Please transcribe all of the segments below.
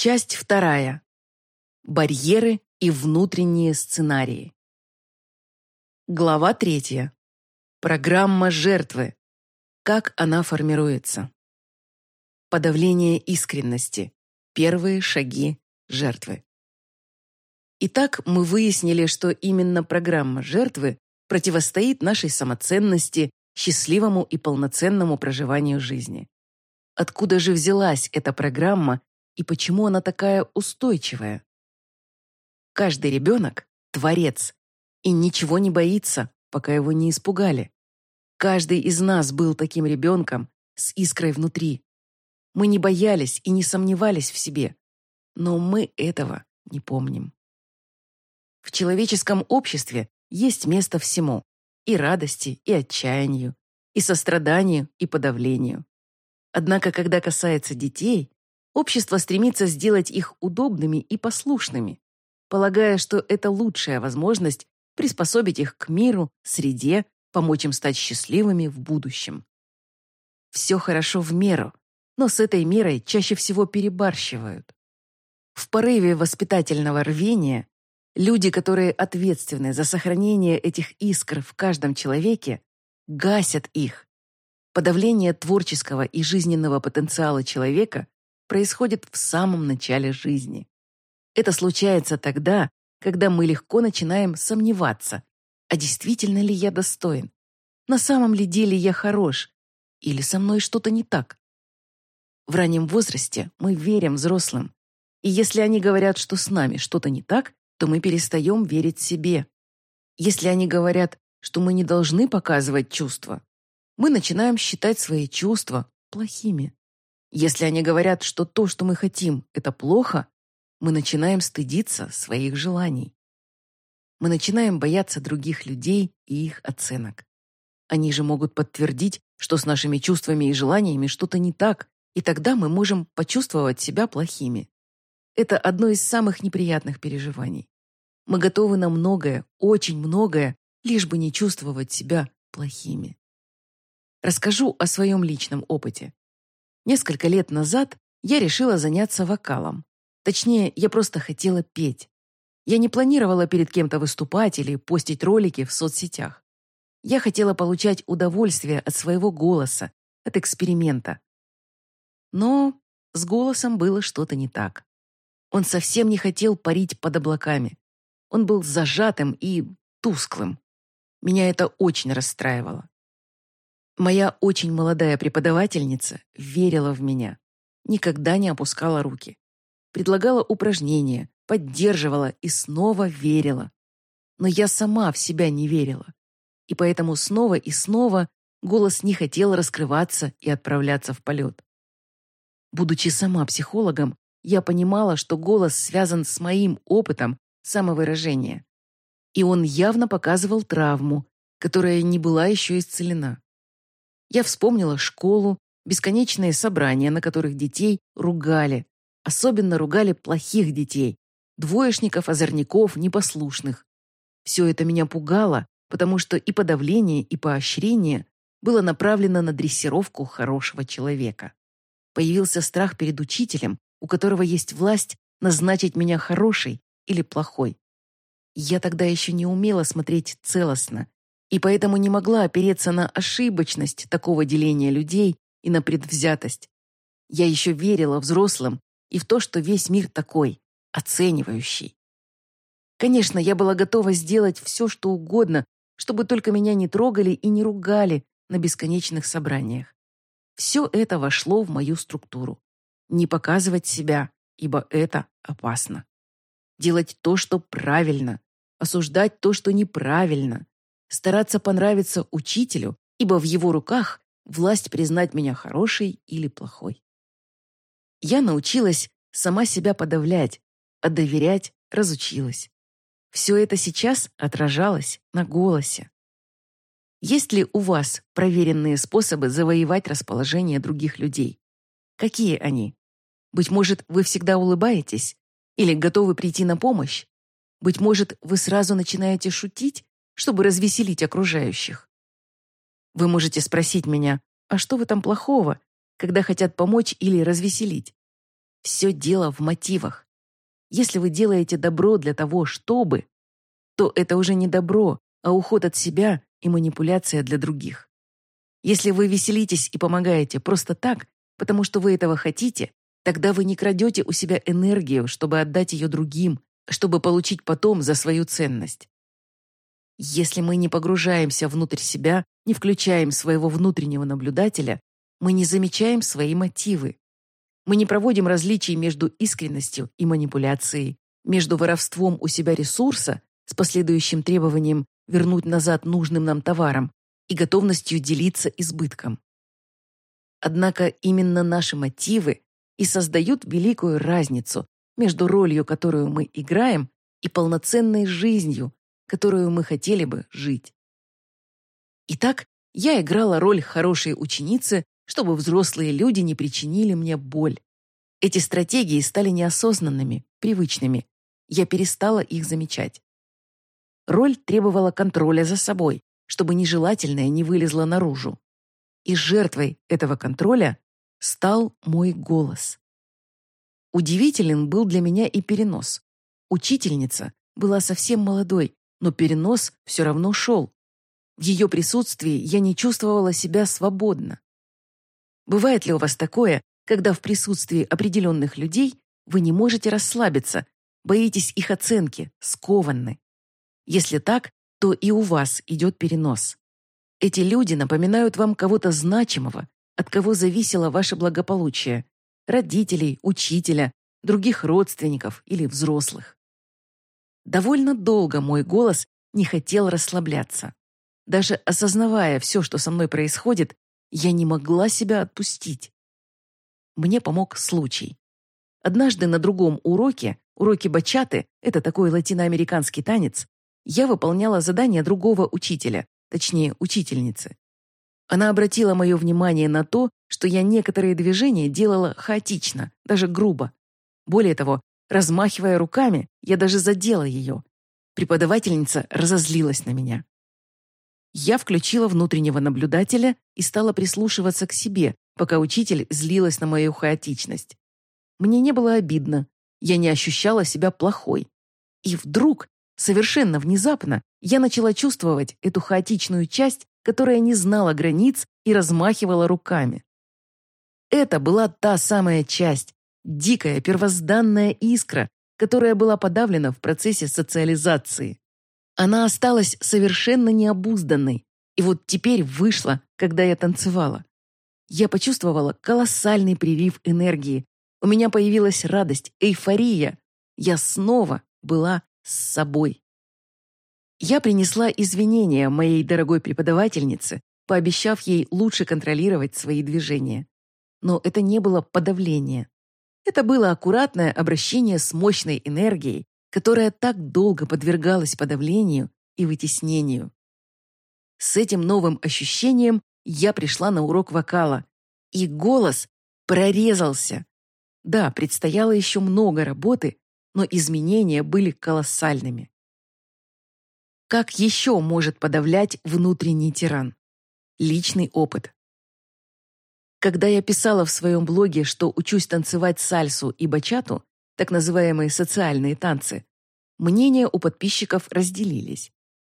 Часть вторая. Барьеры и внутренние сценарии. Глава третья. Программа жертвы. Как она формируется. Подавление искренности. Первые шаги жертвы. Итак, мы выяснили, что именно программа жертвы противостоит нашей самоценности, счастливому и полноценному проживанию жизни. Откуда же взялась эта программа и почему она такая устойчивая? Каждый ребенок — творец и ничего не боится, пока его не испугали. Каждый из нас был таким ребенком с искрой внутри. Мы не боялись и не сомневались в себе, но мы этого не помним. В человеческом обществе есть место всему и радости, и отчаянию, и состраданию, и подавлению. Однако, когда касается детей, общество стремится сделать их удобными и послушными, полагая, что это лучшая возможность приспособить их к миру, среде, помочь им стать счастливыми в будущем. Все хорошо в меру, но с этой мерой чаще всего перебарщивают. В порыве воспитательного рвения Люди, которые ответственны за сохранение этих искр в каждом человеке, гасят их. Подавление творческого и жизненного потенциала человека происходит в самом начале жизни. Это случается тогда, когда мы легко начинаем сомневаться, а действительно ли я достоин? На самом ли деле я хорош? Или со мной что-то не так? В раннем возрасте мы верим взрослым. И если они говорят, что с нами что-то не так, то мы перестаем верить себе. Если они говорят, что мы не должны показывать чувства, мы начинаем считать свои чувства плохими. Если они говорят, что то, что мы хотим, это плохо, мы начинаем стыдиться своих желаний. Мы начинаем бояться других людей и их оценок. Они же могут подтвердить, что с нашими чувствами и желаниями что-то не так, и тогда мы можем почувствовать себя плохими. Это одно из самых неприятных переживаний. Мы готовы на многое, очень многое, лишь бы не чувствовать себя плохими. Расскажу о своем личном опыте. Несколько лет назад я решила заняться вокалом. Точнее, я просто хотела петь. Я не планировала перед кем-то выступать или постить ролики в соцсетях. Я хотела получать удовольствие от своего голоса, от эксперимента. Но с голосом было что-то не так. Он совсем не хотел парить под облаками. Он был зажатым и тусклым. Меня это очень расстраивало. Моя очень молодая преподавательница верила в меня, никогда не опускала руки. Предлагала упражнения, поддерживала и снова верила. Но я сама в себя не верила. И поэтому снова и снова голос не хотел раскрываться и отправляться в полет. Будучи сама психологом, я понимала, что голос связан с моим опытом самовыражения. И он явно показывал травму, которая не была еще исцелена. Я вспомнила школу, бесконечные собрания, на которых детей ругали. Особенно ругали плохих детей, двоечников, озорников, непослушных. Все это меня пугало, потому что и подавление, и поощрение было направлено на дрессировку хорошего человека. Появился страх перед учителем, у которого есть власть назначить меня хорошей или плохой. Я тогда еще не умела смотреть целостно, и поэтому не могла опереться на ошибочность такого деления людей и на предвзятость. Я еще верила взрослым и в то, что весь мир такой, оценивающий. Конечно, я была готова сделать все, что угодно, чтобы только меня не трогали и не ругали на бесконечных собраниях. Все это вошло в мою структуру не показывать себя, ибо это опасно. Делать то, что правильно, осуждать то, что неправильно, стараться понравиться учителю, ибо в его руках власть признать меня хорошей или плохой. Я научилась сама себя подавлять, а доверять разучилась. Все это сейчас отражалось на голосе. Есть ли у вас проверенные способы завоевать расположение других людей? Какие они? Быть может, вы всегда улыбаетесь? Или готовы прийти на помощь? Быть может, вы сразу начинаете шутить, чтобы развеселить окружающих? Вы можете спросить меня, а что в этом плохого, когда хотят помочь или развеселить? Все дело в мотивах. Если вы делаете добро для того, чтобы, то это уже не добро, а уход от себя и манипуляция для других. Если вы веселитесь и помогаете просто так, потому что вы этого хотите, тогда вы не крадете у себя энергию, чтобы отдать ее другим, чтобы получить потом за свою ценность. Если мы не погружаемся внутрь себя, не включаем своего внутреннего наблюдателя, мы не замечаем свои мотивы. Мы не проводим различий между искренностью и манипуляцией, между воровством у себя ресурса с последующим требованием вернуть назад нужным нам товаром и готовностью делиться избытком. Однако именно наши мотивы и создают великую разницу между ролью, которую мы играем, и полноценной жизнью, которую мы хотели бы жить. Итак, я играла роль хорошей ученицы, чтобы взрослые люди не причинили мне боль. Эти стратегии стали неосознанными, привычными. Я перестала их замечать. Роль требовала контроля за собой, чтобы нежелательное не вылезло наружу. И жертвой этого контроля стал мой голос. Удивителен был для меня и перенос. Учительница была совсем молодой, но перенос все равно шел. В ее присутствии я не чувствовала себя свободно. Бывает ли у вас такое, когда в присутствии определенных людей вы не можете расслабиться, боитесь их оценки, скованы? Если так, то и у вас идет перенос. Эти люди напоминают вам кого-то значимого, от кого зависело ваше благополучие, родителей, учителя, других родственников или взрослых. Довольно долго мой голос не хотел расслабляться. Даже осознавая все, что со мной происходит, я не могла себя отпустить. Мне помог случай. Однажды на другом уроке, уроке бачаты, это такой латиноамериканский танец, я выполняла задание другого учителя, точнее, учительницы. Она обратила мое внимание на то, что я некоторые движения делала хаотично, даже грубо. Более того, размахивая руками, я даже задела ее. Преподавательница разозлилась на меня. Я включила внутреннего наблюдателя и стала прислушиваться к себе, пока учитель злилась на мою хаотичность. Мне не было обидно, я не ощущала себя плохой. И вдруг Совершенно внезапно я начала чувствовать эту хаотичную часть, которая не знала границ и размахивала руками. Это была та самая часть, дикая первозданная искра, которая была подавлена в процессе социализации. Она осталась совершенно необузданной, и вот теперь вышла, когда я танцевала. Я почувствовала колоссальный прилив энергии. У меня появилась радость, эйфория. Я снова была с собой. Я принесла извинения моей дорогой преподавательнице, пообещав ей лучше контролировать свои движения. Но это не было подавление. Это было аккуратное обращение с мощной энергией, которая так долго подвергалась подавлению и вытеснению. С этим новым ощущением я пришла на урок вокала, и голос прорезался. Да, предстояло еще много работы, но изменения были колоссальными. Как еще может подавлять внутренний тиран? Личный опыт. Когда я писала в своем блоге, что учусь танцевать сальсу и бачату, так называемые социальные танцы, мнения у подписчиков разделились.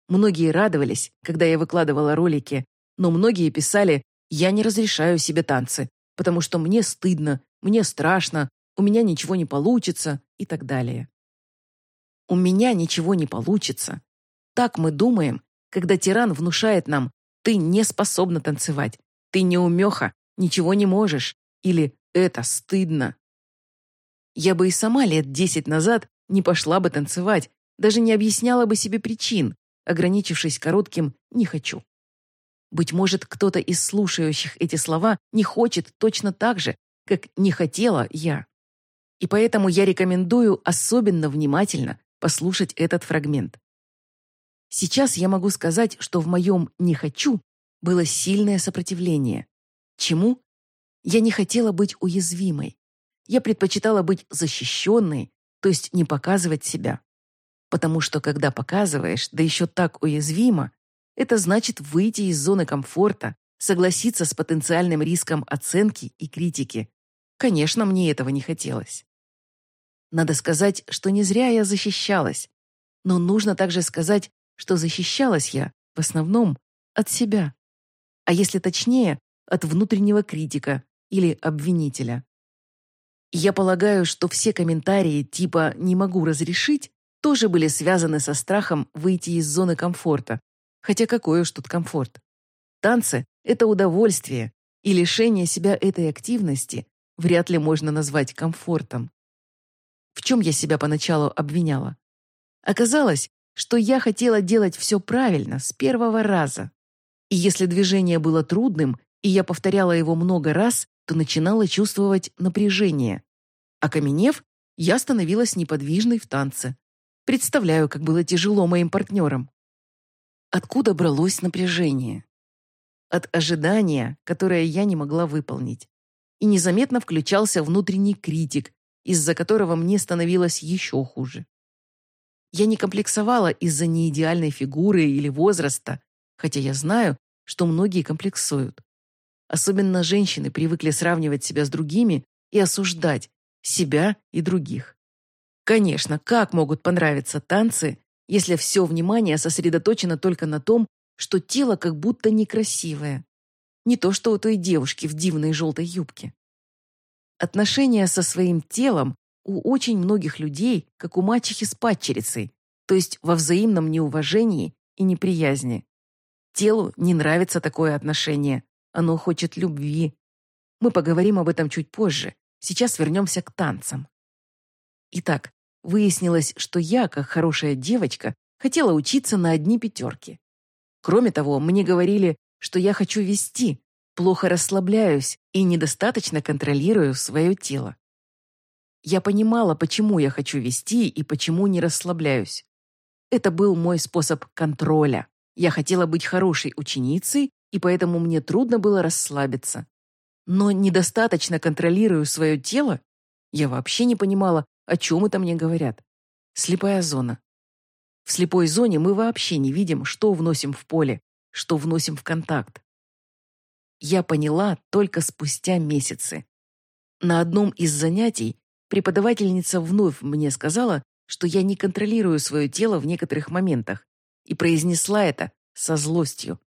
Многие радовались, когда я выкладывала ролики, но многие писали «Я не разрешаю себе танцы, потому что мне стыдно, мне страшно, у меня ничего не получится и так далее. У меня ничего не получится. Так мы думаем, когда тиран внушает нам «ты не способна танцевать», «ты не умеха, ничего не можешь» или «это стыдно». Я бы и сама лет десять назад не пошла бы танцевать, даже не объясняла бы себе причин, ограничившись коротким «не хочу». Быть может, кто-то из слушающих эти слова не хочет точно так же, как не хотела я. И поэтому я рекомендую особенно внимательно послушать этот фрагмент. Сейчас я могу сказать, что в моем «не хочу» было сильное сопротивление. Чему? Я не хотела быть уязвимой. Я предпочитала быть защищенной, то есть не показывать себя. Потому что когда показываешь, да еще так уязвимо, это значит выйти из зоны комфорта, согласиться с потенциальным риском оценки и критики, Конечно, мне этого не хотелось. Надо сказать, что не зря я защищалась. Но нужно также сказать, что защищалась я, в основном, от себя. А если точнее, от внутреннего критика или обвинителя. Я полагаю, что все комментарии типа «не могу разрешить» тоже были связаны со страхом выйти из зоны комфорта. Хотя какой уж тут комфорт. Танцы — это удовольствие, и лишение себя этой активности вряд ли можно назвать комфортом. В чем я себя поначалу обвиняла? Оказалось, что я хотела делать все правильно с первого раза. И если движение было трудным, и я повторяла его много раз, то начинала чувствовать напряжение. Окаменев, я становилась неподвижной в танце. Представляю, как было тяжело моим партнерам. Откуда бралось напряжение? От ожидания, которое я не могла выполнить. И незаметно включался внутренний критик, из-за которого мне становилось еще хуже. Я не комплексовала из-за неидеальной фигуры или возраста, хотя я знаю, что многие комплексуют. Особенно женщины привыкли сравнивать себя с другими и осуждать себя и других. Конечно, как могут понравиться танцы, если все внимание сосредоточено только на том, что тело как будто некрасивое? Не то, что у той девушки в дивной желтой юбке. Отношения со своим телом у очень многих людей, как у мачехи с падчерицей, то есть во взаимном неуважении и неприязни. Телу не нравится такое отношение, оно хочет любви. Мы поговорим об этом чуть позже, сейчас вернемся к танцам. Итак, Выяснилось, что я, как хорошая девочка, хотела учиться на одни пятерки. Кроме того, мне говорили, что я хочу вести, плохо расслабляюсь и недостаточно контролирую свое тело. Я понимала, почему я хочу вести и почему не расслабляюсь. Это был мой способ контроля. Я хотела быть хорошей ученицей, и поэтому мне трудно было расслабиться. Но недостаточно контролирую свое тело, я вообще не понимала, о чем это мне говорят? Слепая зона. В слепой зоне мы вообще не видим, что вносим в поле, что вносим в контакт. Я поняла только спустя месяцы. На одном из занятий преподавательница вновь мне сказала, что я не контролирую свое тело в некоторых моментах, и произнесла это со злостью.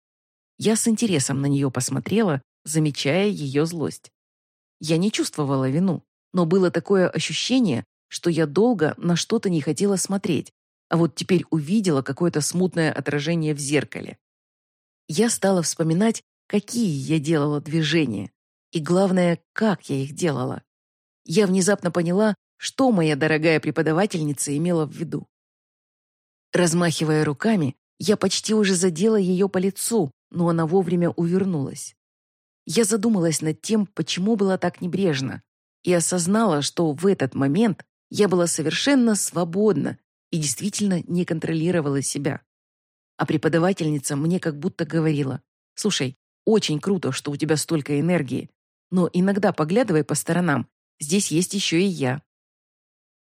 Я с интересом на нее посмотрела, замечая ее злость. Я не чувствовала вину, но было такое ощущение, что я долго на что-то не хотела смотреть, а вот теперь увидела какое-то смутное отражение в зеркале. Я стала вспоминать, какие я делала движения, и главное, как я их делала. Я внезапно поняла, что моя дорогая преподавательница имела в виду. Размахивая руками, я почти уже задела ее по лицу, но она вовремя увернулась. Я задумалась над тем, почему была так небрежна, и осознала, что в этот момент я была совершенно свободна и действительно не контролировала себя. А преподавательница мне как будто говорила, «Слушай, очень круто, что у тебя столько энергии, но иногда поглядывай по сторонам, здесь есть еще и я».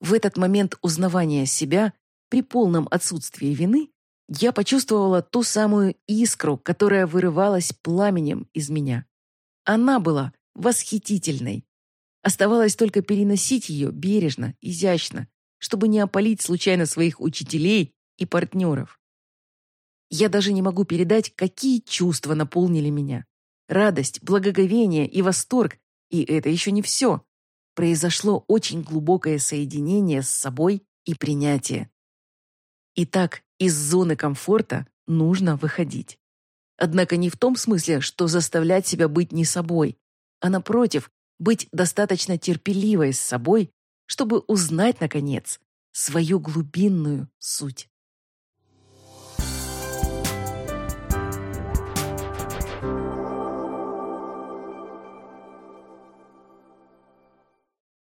В этот момент узнавания себя, при полном отсутствии вины, я почувствовала ту самую искру, которая вырывалась пламенем из меня. Она была восхитительной, Оставалось только переносить ее бережно, изящно, чтобы не опалить случайно своих учителей и партнеров. Я даже не могу передать, какие чувства наполнили меня. Радость, благоговение и восторг. И это еще не все. Произошло очень глубокое соединение с собой и принятие. Итак, из зоны комфорта нужно выходить. Однако не в том смысле, что заставлять себя быть не собой, а напротив, быть достаточно терпеливой с собой, чтобы узнать, наконец, свою глубинную суть.